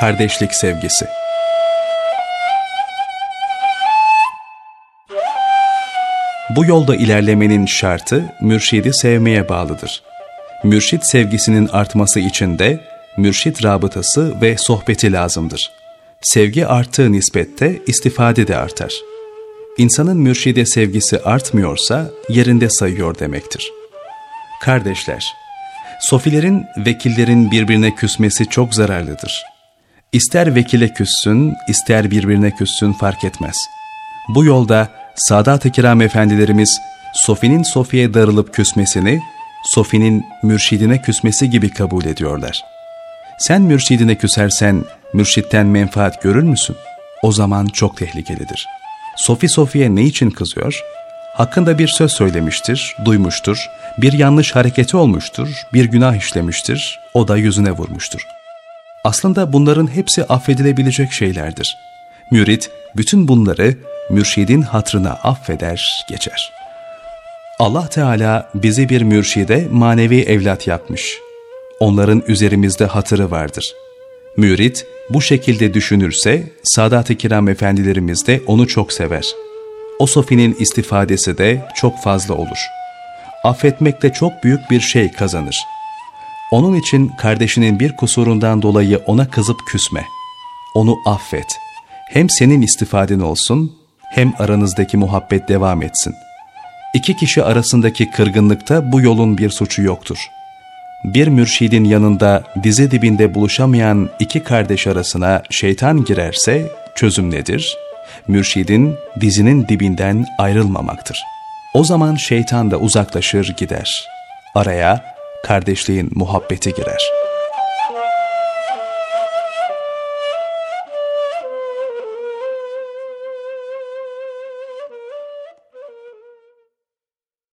Kardeşlik sevgisi Bu yolda ilerlemenin şartı mürşidi sevmeye bağlıdır. Mürşit sevgisinin artması için de mürşit rabıtası ve sohbeti lazımdır. Sevgi arttığı nispette istifade de artar. İnsanın mürşide sevgisi artmıyorsa yerinde sayıyor demektir. Kardeşler, sofilerin, vekillerin birbirine küsmesi çok zararlıdır. İster vekile küssün, ister birbirine küssün fark etmez. Bu yolda Sadat-ı Kiram efendilerimiz Sofi'nin Sofi'ye darılıp küsmesini, Sofi'nin mürşidine küsmesi gibi kabul ediyorlar. Sen mürşidine küsersen mürşitten menfaat görür müsün? O zaman çok tehlikelidir. Sofi Sofi'ye ne için kızıyor? Hakkında bir söz söylemiştir, duymuştur, bir yanlış hareketi olmuştur, bir günah işlemiştir, o da yüzüne vurmuştur. Aslında bunların hepsi affedilebilecek şeylerdir. Mürit bütün bunları mürşidin hatrına affeder, geçer. Allah Teala bizi bir mürşide manevi evlat yapmış. Onların üzerimizde hatırı vardır. Mürit bu şekilde düşünürse Sadat-ı Kiram efendilerimiz de onu çok sever. O sofinin istifadesi de çok fazla olur. Affetmekte çok büyük bir şey kazanır. Onun için kardeşinin bir kusurundan dolayı ona kızıp küsme. Onu affet. Hem senin istifaden olsun hem aranızdaki muhabbet devam etsin. İki kişi arasındaki kırgınlıkta bu yolun bir suçu yoktur. Bir mürşidin yanında dizi dibinde buluşamayan iki kardeş arasına şeytan girerse çözüm nedir? Mürşidin dizinin dibinden ayrılmamaktır. O zaman şeytan da uzaklaşır gider. Araya kardeşliğin muhabbeti girer.''